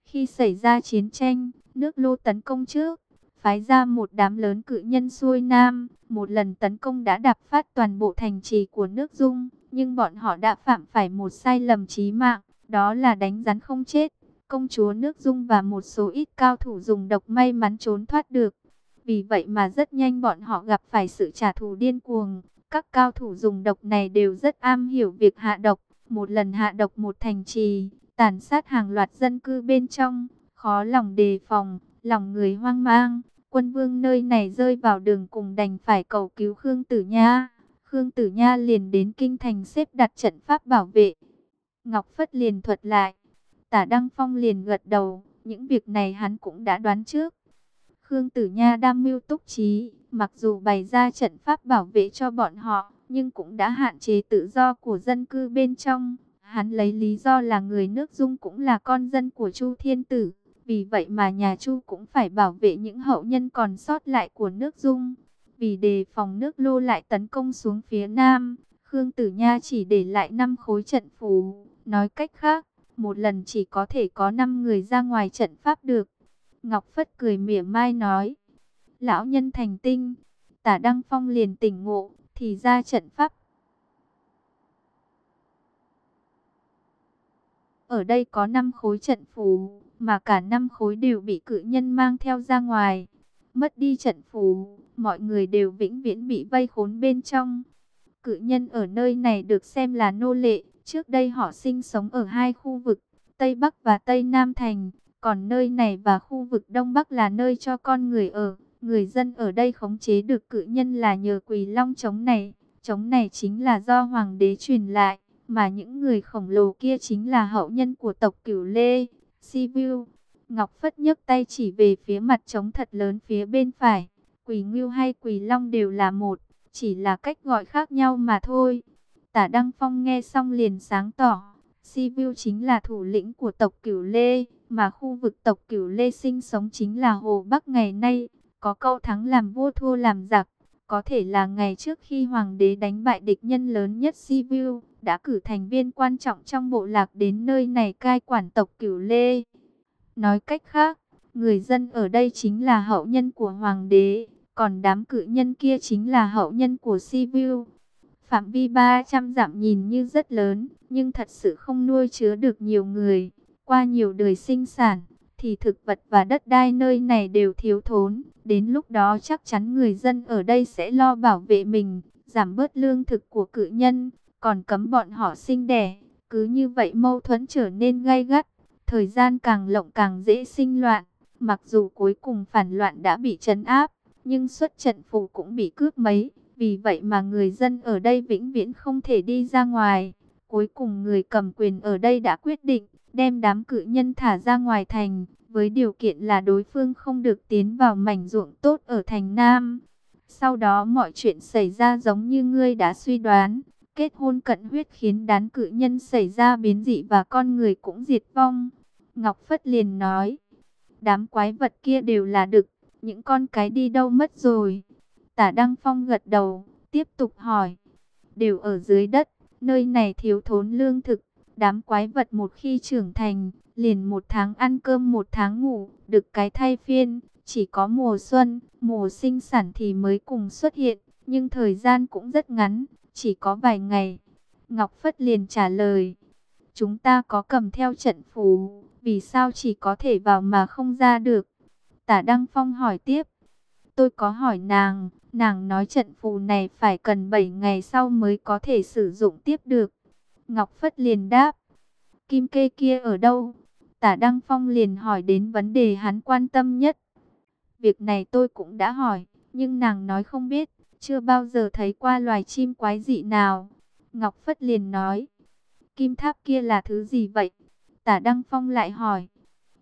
S1: Khi xảy ra chiến tranh, nước lô tấn công trước. Phái ra một đám lớn cự nhân xuôi nam. Một lần tấn công đã đạp phát toàn bộ thành trì của nước Dung. Nhưng bọn họ đã phạm phải một sai lầm chí mạng. Đó là đánh rắn không chết. Công chúa nước Dung và một số ít cao thủ dùng độc may mắn trốn thoát được. Vì vậy mà rất nhanh bọn họ gặp phải sự trả thù điên cuồng. Các cao thủ dùng độc này đều rất am hiểu việc hạ độc. Một lần hạ độc một thành trì, tàn sát hàng loạt dân cư bên trong, khó lòng đề phòng, lòng người hoang mang. Quân vương nơi này rơi vào đường cùng đành phải cầu cứu Khương Tử Nha. Khương Tử Nha liền đến kinh thành xếp đặt trận pháp bảo vệ. Ngọc Phất liền thuật lại. Tả Đăng Phong liền gật đầu, những việc này hắn cũng đã đoán trước. Khương Tử Nha đam mưu túc trí, mặc dù bày ra trận pháp bảo vệ cho bọn họ, nhưng cũng đã hạn chế tự do của dân cư bên trong. Hắn lấy lý do là người nước Dung cũng là con dân của Chu Thiên Tử, vì vậy mà nhà Chu cũng phải bảo vệ những hậu nhân còn sót lại của nước Dung. Vì đề phòng nước Lô lại tấn công xuống phía Nam, Khương Tử Nha chỉ để lại 5 khối trận phù. Nói cách khác, một lần chỉ có thể có 5 người ra ngoài trận pháp được. Ngọc Phất cười mỉa mai nói, lão nhân thành tinh, tả Đăng Phong liền tỉnh ngộ, thì ra trận pháp. Ở đây có 5 khối trận phù, mà cả 5 khối đều bị cự nhân mang theo ra ngoài. Mất đi trận phù, mọi người đều vĩnh viễn bị vây khốn bên trong. Cự nhân ở nơi này được xem là nô lệ, trước đây họ sinh sống ở hai khu vực, Tây Bắc và Tây Nam Thành, còn nơi này và khu vực Đông Bắc là nơi cho con người ở. Người dân ở đây khống chế được cự nhân là nhờ quỳ long trống này. Trống này chính là do hoàng đế truyền lại, mà những người khổng lồ kia chính là hậu nhân của tộc Cửu Lê, Sibiu. Ngọc Phất nhấc tay chỉ về phía mặt trống thật lớn phía bên phải. Quỳ Ngưu hay Quỳ Long đều là một, chỉ là cách gọi khác nhau mà thôi. Tả Đăng Phong nghe xong liền sáng tỏ. Sibiu chính là thủ lĩnh của tộc Cửu Lê, mà khu vực tộc Cửu Lê sinh sống chính là Hồ Bắc ngày nay. Có câu thắng làm vua thua làm giặc. Có thể là ngày trước khi hoàng đế đánh bại địch nhân lớn nhất Sibiu, đã cử thành viên quan trọng trong bộ lạc đến nơi này cai quản tộc Cửu Lê. Nói cách khác, người dân ở đây chính là hậu nhân của hoàng đế, còn đám cự nhân kia chính là hậu nhân của Sibiu. Phạm vi 300 dặm nhìn như rất lớn, nhưng thật sự không nuôi chứa được nhiều người. Qua nhiều đời sinh sản, thì thực vật và đất đai nơi này đều thiếu thốn. Đến lúc đó chắc chắn người dân ở đây sẽ lo bảo vệ mình, giảm bớt lương thực của cự nhân, còn cấm bọn họ sinh đẻ. Cứ như vậy mâu thuẫn trở nên gay gắt, thời gian càng lộng càng dễ sinh loạn. Mặc dù cuối cùng phản loạn đã bị trấn áp, nhưng xuất trận phù cũng bị cướp mấy. Vì vậy mà người dân ở đây vĩnh viễn không thể đi ra ngoài. Cuối cùng người cầm quyền ở đây đã quyết định đem đám cự nhân thả ra ngoài thành, với điều kiện là đối phương không được tiến vào mảnh ruộng tốt ở thành Nam. Sau đó mọi chuyện xảy ra giống như ngươi đã suy đoán, kết hôn cận huyết khiến đám cự nhân xảy ra biến dị và con người cũng diệt vong. Ngọc Phất liền nói, đám quái vật kia đều là đực, những con cái đi đâu mất rồi. Tả Đăng Phong gật đầu, tiếp tục hỏi, đều ở dưới đất, nơi này thiếu thốn lương thực, đám quái vật một khi trưởng thành, liền một tháng ăn cơm một tháng ngủ, được cái thay phiên, chỉ có mùa xuân, mùa sinh sản thì mới cùng xuất hiện, nhưng thời gian cũng rất ngắn, chỉ có vài ngày. Ngọc Phất liền trả lời, chúng ta có cầm theo trận phù, vì sao chỉ có thể vào mà không ra được? Tả Đăng Phong hỏi tiếp, tôi có hỏi nàng, nàng nói trận phù này phải cần 7 ngày sau mới có thể sử dụng tiếp được. Ngọc Phất liền đáp, kim kê kia ở đâu? Tả Đăng Phong liền hỏi đến vấn đề hắn quan tâm nhất. Việc này tôi cũng đã hỏi, nhưng nàng nói không biết, chưa bao giờ thấy qua loài chim quái dị nào. Ngọc Phất liền nói, kim tháp kia là thứ gì vậy? Tả Đăng Phong lại hỏi,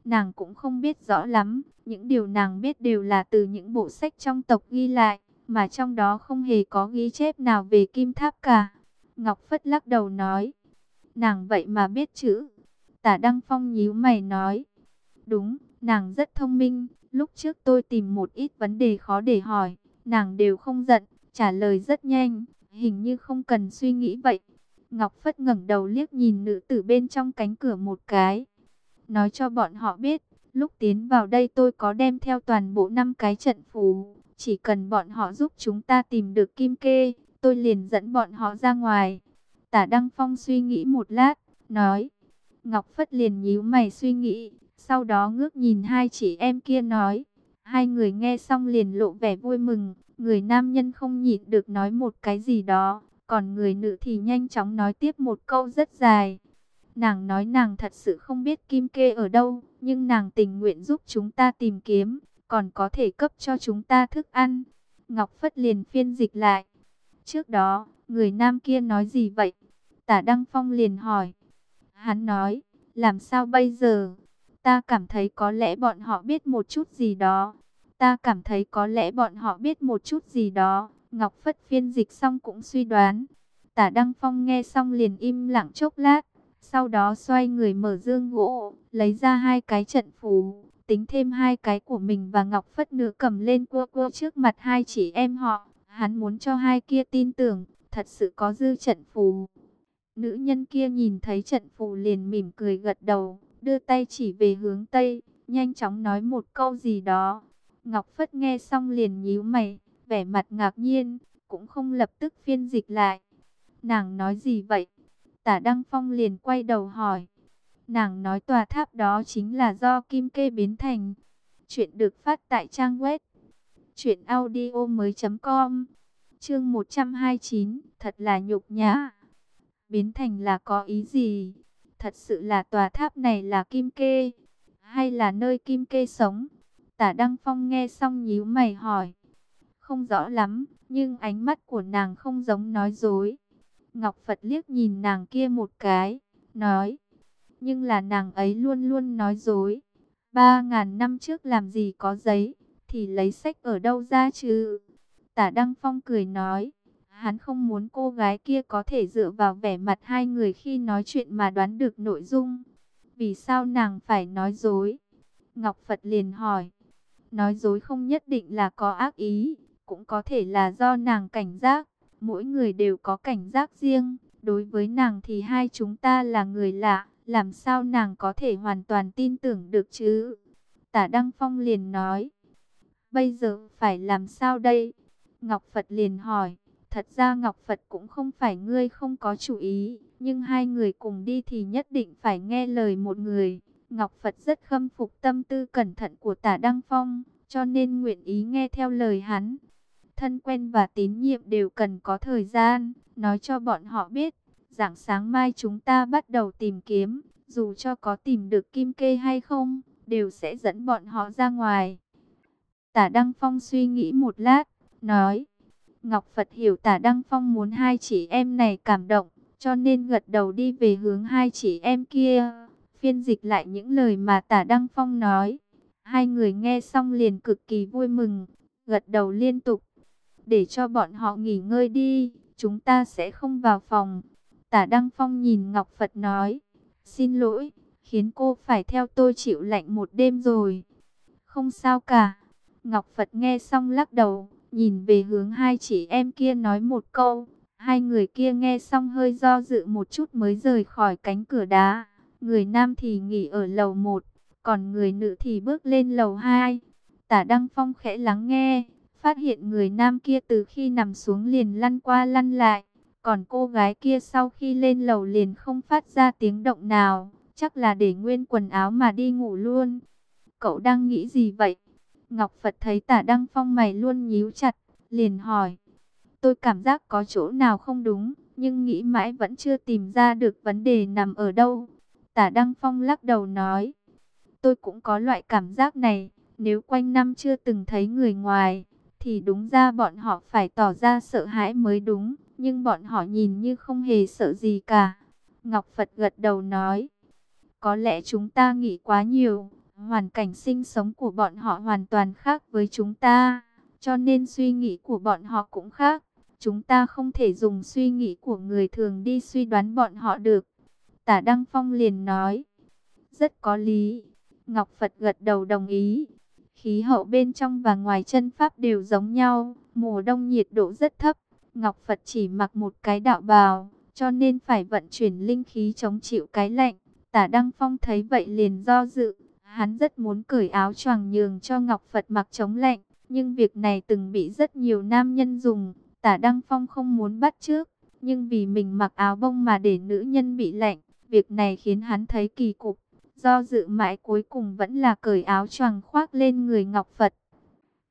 S1: nàng cũng không biết rõ lắm, những điều nàng biết đều là từ những bộ sách trong tộc ghi lại, mà trong đó không hề có ghi chép nào về kim tháp cả. Ngọc Phất lắc đầu nói, nàng vậy mà biết chữ. Tả Đăng Phong nhíu mày nói, đúng, nàng rất thông minh, lúc trước tôi tìm một ít vấn đề khó để hỏi, nàng đều không giận, trả lời rất nhanh, hình như không cần suy nghĩ vậy. Ngọc Phất ngẩng đầu liếc nhìn nữ tử bên trong cánh cửa một cái, nói cho bọn họ biết, lúc tiến vào đây tôi có đem theo toàn bộ năm cái trận phù, chỉ cần bọn họ giúp chúng ta tìm được kim kê, tôi liền dẫn bọn họ ra ngoài. Tả Đăng Phong suy nghĩ một lát, nói, Ngọc Phất liền nhíu mày suy nghĩ, sau đó ngước nhìn hai chị em kia nói. Hai người nghe xong liền lộ vẻ vui mừng, người nam nhân không nhịn được nói một cái gì đó, còn người nữ thì nhanh chóng nói tiếp một câu rất dài. Nàng nói nàng thật sự không biết kim kê ở đâu, nhưng nàng tình nguyện giúp chúng ta tìm kiếm, còn có thể cấp cho chúng ta thức ăn. Ngọc Phất liền phiên dịch lại. Trước đó, người nam kia nói gì vậy? Tả Đăng Phong liền hỏi. Hắn nói, làm sao bây giờ? Ta cảm thấy có lẽ bọn họ biết một chút gì đó. Ta cảm thấy có lẽ bọn họ biết một chút gì đó. Ngọc Phất phiên dịch xong cũng suy đoán. Tả Đăng Phong nghe xong liền im lặng chốc lát. Sau đó xoay người mở dương gỗ, lấy ra hai cái trận phù, tính thêm hai cái của mình và Ngọc Phất nữa cầm lên cua cua trước mặt hai chị em họ. Hắn muốn cho hai kia tin tưởng, thật sự có dư trận phù. Nữ nhân kia nhìn thấy trận phù liền mỉm cười gật đầu, đưa tay chỉ về hướng Tây, nhanh chóng nói một câu gì đó. Ngọc Phất nghe xong liền nhíu mày, vẻ mặt ngạc nhiên, cũng không lập tức phiên dịch lại. Nàng nói gì vậy? Tả Đăng Phong liền quay đầu hỏi. Nàng nói tòa tháp đó chính là do kim kê biến thành. Chuyện được phát tại trang web. Chuyện audio mới com. Chương 129. Thật là nhục nhã. Biến thành là có ý gì? Thật sự là tòa tháp này là kim kê. Hay là nơi kim kê sống? Tả Đăng Phong nghe xong nhíu mày hỏi. Không rõ lắm, nhưng ánh mắt của nàng không giống nói dối. Ngọc Phật liếc nhìn nàng kia một cái, nói. Nhưng là nàng ấy luôn luôn nói dối. Ba ngàn năm trước làm gì có giấy, thì lấy sách ở đâu ra chứ? Tả Đăng Phong cười nói. Hắn không muốn cô gái kia có thể dựa vào vẻ mặt hai người khi nói chuyện mà đoán được nội dung. Vì sao nàng phải nói dối? Ngọc Phật liền hỏi. Nói dối không nhất định là có ác ý, cũng có thể là do nàng cảnh giác. Mỗi người đều có cảnh giác riêng. Đối với nàng thì hai chúng ta là người lạ. Làm sao nàng có thể hoàn toàn tin tưởng được chứ? Tả Đăng Phong liền nói. Bây giờ phải làm sao đây? Ngọc Phật liền hỏi. Thật ra Ngọc Phật cũng không phải ngươi không có chủ ý. Nhưng hai người cùng đi thì nhất định phải nghe lời một người. Ngọc Phật rất khâm phục tâm tư cẩn thận của tả Đăng Phong. Cho nên nguyện ý nghe theo lời hắn thân quen và tín nhiệm đều cần có thời gian, nói cho bọn họ biết, dạng sáng mai chúng ta bắt đầu tìm kiếm, dù cho có tìm được kim kê hay không, đều sẽ dẫn bọn họ ra ngoài. Tả Đăng Phong suy nghĩ một lát, nói, Ngọc Phật hiểu Tả Đăng Phong muốn hai chị em này cảm động, cho nên gật đầu đi về hướng hai chị em kia, phiên dịch lại những lời mà Tả Đăng Phong nói. Hai người nghe xong liền cực kỳ vui mừng, gật đầu liên tục để cho bọn họ nghỉ ngơi đi, chúng ta sẽ không vào phòng. Tả Đăng Phong nhìn Ngọc Phật nói, xin lỗi, khiến cô phải theo tôi chịu lạnh một đêm rồi. Không sao cả. Ngọc Phật nghe xong lắc đầu, nhìn về hướng hai chị em kia nói một câu. Hai người kia nghe xong hơi do dự một chút mới rời khỏi cánh cửa đá. Người nam thì nghỉ ở lầu 1, còn người nữ thì bước lên lầu 2. Tả Đăng Phong khẽ lắng nghe, Phát hiện người nam kia từ khi nằm xuống liền lăn qua lăn lại. Còn cô gái kia sau khi lên lầu liền không phát ra tiếng động nào. Chắc là để nguyên quần áo mà đi ngủ luôn. Cậu đang nghĩ gì vậy? Ngọc Phật thấy tả Đăng Phong mày luôn nhíu chặt. Liền hỏi. Tôi cảm giác có chỗ nào không đúng. Nhưng nghĩ mãi vẫn chưa tìm ra được vấn đề nằm ở đâu. Tả Đăng Phong lắc đầu nói. Tôi cũng có loại cảm giác này. Nếu quanh năm chưa từng thấy người ngoài, thì đúng ra bọn họ phải tỏ ra sợ hãi mới đúng, nhưng bọn họ nhìn như không hề sợ gì cả. Ngọc Phật gật đầu nói, có lẽ chúng ta nghĩ quá nhiều, hoàn cảnh sinh sống của bọn họ hoàn toàn khác với chúng ta, cho nên suy nghĩ của bọn họ cũng khác. Chúng ta không thể dùng suy nghĩ của người thường đi suy đoán bọn họ được. Tả Đăng Phong liền nói, rất có lý. Ngọc Phật gật đầu đồng ý. Khí hậu bên trong và ngoài chân pháp đều giống nhau, mùa đông nhiệt độ rất thấp. Ngọc Phật chỉ mặc một cái đạo bào, cho nên phải vận chuyển linh khí chống chịu cái lạnh. Tả Đăng Phong thấy vậy liền do dự, hắn rất muốn cởi áo choàng nhường cho Ngọc Phật mặc chống lạnh, nhưng việc này từng bị rất nhiều nam nhân dùng, Tả Đăng Phong không muốn bắt trước, nhưng vì mình mặc áo bông mà để nữ nhân bị lạnh, việc này khiến hắn thấy kỳ cục. Do dự mãi cuối cùng vẫn là cởi áo choàng khoác lên người Ngọc Phật.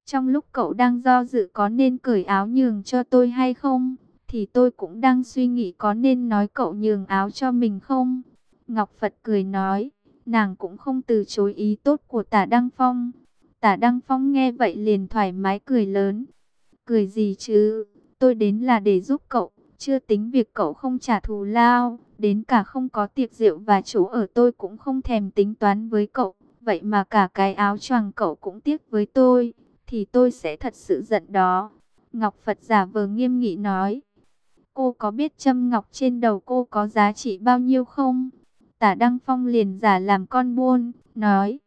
S1: Trong lúc cậu đang do dự có nên cởi áo nhường cho tôi hay không, thì tôi cũng đang suy nghĩ có nên nói cậu nhường áo cho mình không. Ngọc Phật cười nói, nàng cũng không từ chối ý tốt của tả Đăng Phong. Tả Đăng Phong nghe vậy liền thoải mái cười lớn. Cười gì chứ, tôi đến là để giúp cậu, chưa tính việc cậu không trả thù lao. Đến cả không có tiệc rượu và chỗ ở tôi cũng không thèm tính toán với cậu. Vậy mà cả cái áo choàng cậu cũng tiếc với tôi. Thì tôi sẽ thật sự giận đó. Ngọc Phật giả vờ nghiêm nghị nói. Cô có biết châm ngọc trên đầu cô có giá trị bao nhiêu không? Tả Đăng Phong liền giả làm con buôn, nói.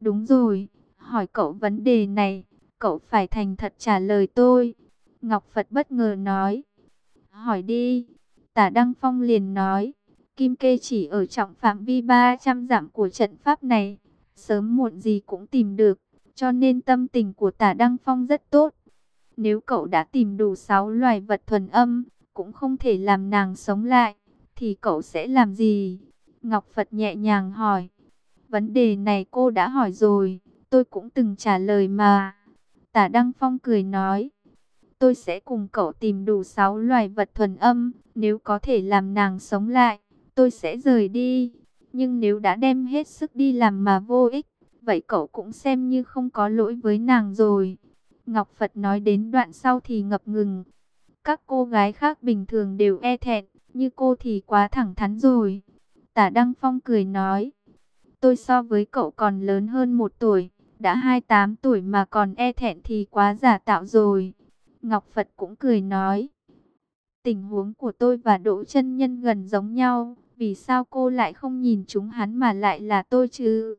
S1: Đúng rồi, hỏi cậu vấn đề này, cậu phải thành thật trả lời tôi. Ngọc Phật bất ngờ nói. Hỏi đi. Tả Đăng Phong liền nói. Kim kê chỉ ở trọng phạm vi 300 giảm của trận pháp này. Sớm muộn gì cũng tìm được. Cho nên tâm tình của tả Đăng Phong rất tốt. Nếu cậu đã tìm đủ 6 loài vật thuần âm, cũng không thể làm nàng sống lại, thì cậu sẽ làm gì? Ngọc Phật nhẹ nhàng hỏi. Vấn đề này cô đã hỏi rồi, tôi cũng từng trả lời mà. Tả Đăng Phong cười nói. Tôi sẽ cùng cậu tìm đủ 6 loài vật thuần âm, nếu có thể làm nàng sống lại, tôi sẽ rời đi. Nhưng nếu đã đem hết sức đi làm mà vô ích, vậy cậu cũng xem như không có lỗi với nàng rồi. Ngọc Phật nói đến đoạn sau thì ngập ngừng. Các cô gái khác bình thường đều e thẹn, như cô thì quá thẳng thắn rồi. Tả Đăng Phong cười nói, tôi so với cậu còn lớn hơn một tuổi, đã 28 tuổi mà còn e thẹn thì quá giả tạo rồi. Ngọc Phật cũng cười nói, tình huống của tôi và Đỗ chân Nhân gần giống nhau, vì sao cô lại không nhìn chúng hắn mà lại là tôi chứ?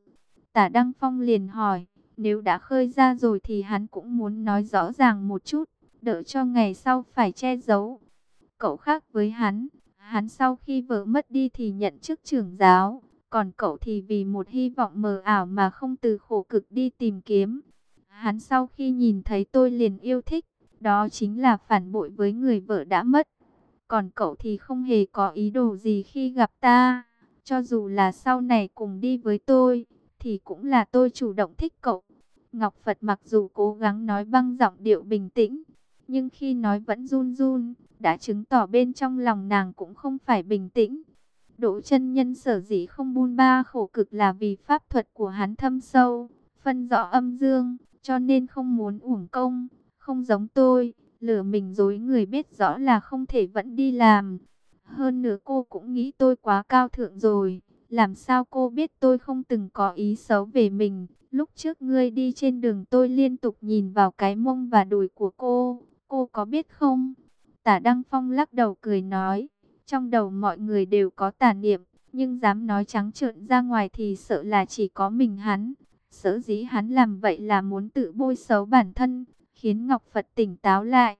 S1: Tả Đăng Phong liền hỏi, nếu đã khơi ra rồi thì hắn cũng muốn nói rõ ràng một chút, đỡ cho ngày sau phải che giấu. Cậu khác với hắn, hắn sau khi vợ mất đi thì nhận chức trưởng giáo, còn cậu thì vì một hy vọng mờ ảo mà không từ khổ cực đi tìm kiếm. Hắn sau khi nhìn thấy tôi liền yêu thích, đó chính là phản bội với người vợ đã mất. Còn cậu thì không hề có ý đồ gì khi gặp ta, cho dù là sau này cùng đi với tôi, thì cũng là tôi chủ động thích cậu. Ngọc Phật mặc dù cố gắng nói băng giọng điệu bình tĩnh, nhưng khi nói vẫn run run, đã chứng tỏ bên trong lòng nàng cũng không phải bình tĩnh. Đỗ chân nhân sở dĩ không buôn ba khổ cực là vì pháp thuật của hắn thâm sâu, phân rõ âm dương, cho nên không muốn uổng công, không giống tôi, lửa mình dối người biết rõ là không thể vẫn đi làm. Hơn nữa cô cũng nghĩ tôi quá cao thượng rồi, làm sao cô biết tôi không từng có ý xấu về mình. Lúc trước ngươi đi trên đường tôi liên tục nhìn vào cái mông và đùi của cô, cô có biết không? Tả Đăng Phong lắc đầu cười nói, trong đầu mọi người đều có tà niệm, nhưng dám nói trắng trợn ra ngoài thì sợ là chỉ có mình hắn. Sở dĩ hắn làm vậy là muốn tự bôi xấu bản thân, khiến Ngọc Phật tỉnh táo lại.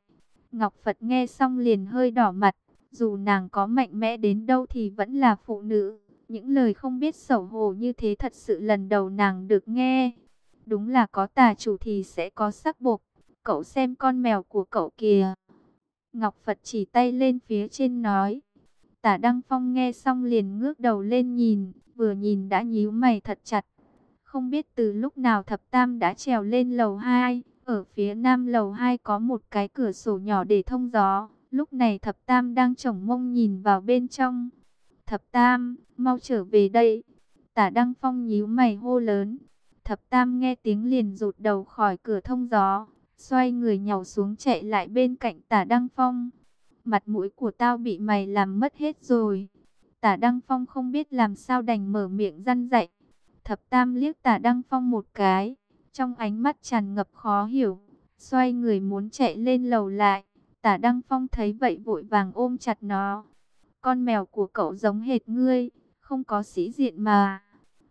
S1: Ngọc Phật nghe xong liền hơi đỏ mặt, dù nàng có mạnh mẽ đến đâu thì vẫn là phụ nữ. Những lời không biết xấu hổ như thế thật sự lần đầu nàng được nghe. Đúng là có tà chủ thì sẽ có sắc bộc. Cậu xem con mèo của cậu kìa. Ngọc Phật chỉ tay lên phía trên nói. Tả Đăng Phong nghe xong liền ngước đầu lên nhìn, vừa nhìn đã nhíu mày thật chặt. Không biết từ lúc nào thập tam đã trèo lên lầu 2, ở phía nam lầu 2 có một cái cửa sổ nhỏ để thông gió. Lúc này thập tam đang chổng mông nhìn vào bên trong. Thập tam, mau trở về đây. Tả Đăng Phong nhíu mày hô lớn. Thập tam nghe tiếng liền rụt đầu khỏi cửa thông gió. Xoay người nhào xuống chạy lại bên cạnh tả Đăng Phong. Mặt mũi của tao bị mày làm mất hết rồi. Tả Đăng Phong không biết làm sao đành mở miệng răn dạy. Thập tam liếc tả Đăng Phong một cái. Trong ánh mắt tràn ngập khó hiểu. Xoay người muốn chạy lên lầu lại. Tả Đăng Phong thấy vậy vội vàng ôm chặt nó. Con mèo của cậu giống hệt ngươi, không có sĩ diện mà.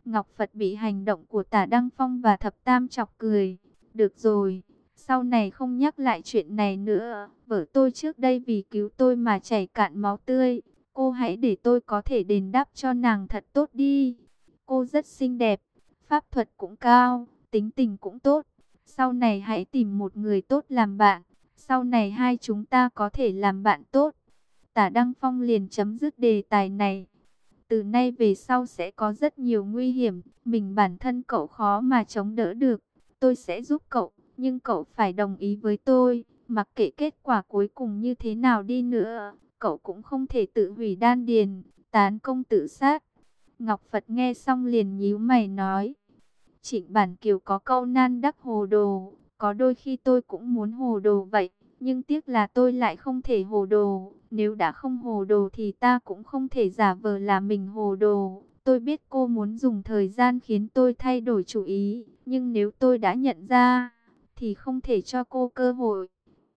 S1: Ngọc Phật bị hành động của tả Đăng Phong và thập tam chọc cười. Được rồi, sau này không nhắc lại chuyện này nữa. Vợ tôi trước đây vì cứu tôi mà chảy cạn máu tươi. Cô hãy để tôi có thể đền đáp cho nàng thật tốt đi. Cô rất xinh đẹp, pháp thuật cũng cao, tính tình cũng tốt. Sau này hãy tìm một người tốt làm bạn. Sau này hai chúng ta có thể làm bạn tốt. Tả Đăng Phong liền chấm dứt đề tài này. Từ nay về sau sẽ có rất nhiều nguy hiểm, mình bản thân cậu khó mà chống đỡ được. Tôi sẽ giúp cậu, nhưng cậu phải đồng ý với tôi. Mặc kệ kết quả cuối cùng như thế nào đi nữa, cậu cũng không thể tự hủy đan điền, tán công tự sát. Ngọc Phật nghe xong liền nhíu mày nói. Trịnh Bản Kiều có câu nan đắc hồ đồ, có đôi khi tôi cũng muốn hồ đồ vậy, nhưng tiếc là tôi lại không thể hồ đồ. Nếu đã không hồ đồ thì ta cũng không thể giả vờ là mình hồ đồ. Tôi biết cô muốn dùng thời gian khiến tôi thay đổi chủ ý, nhưng nếu tôi đã nhận ra, thì không thể cho cô cơ hội.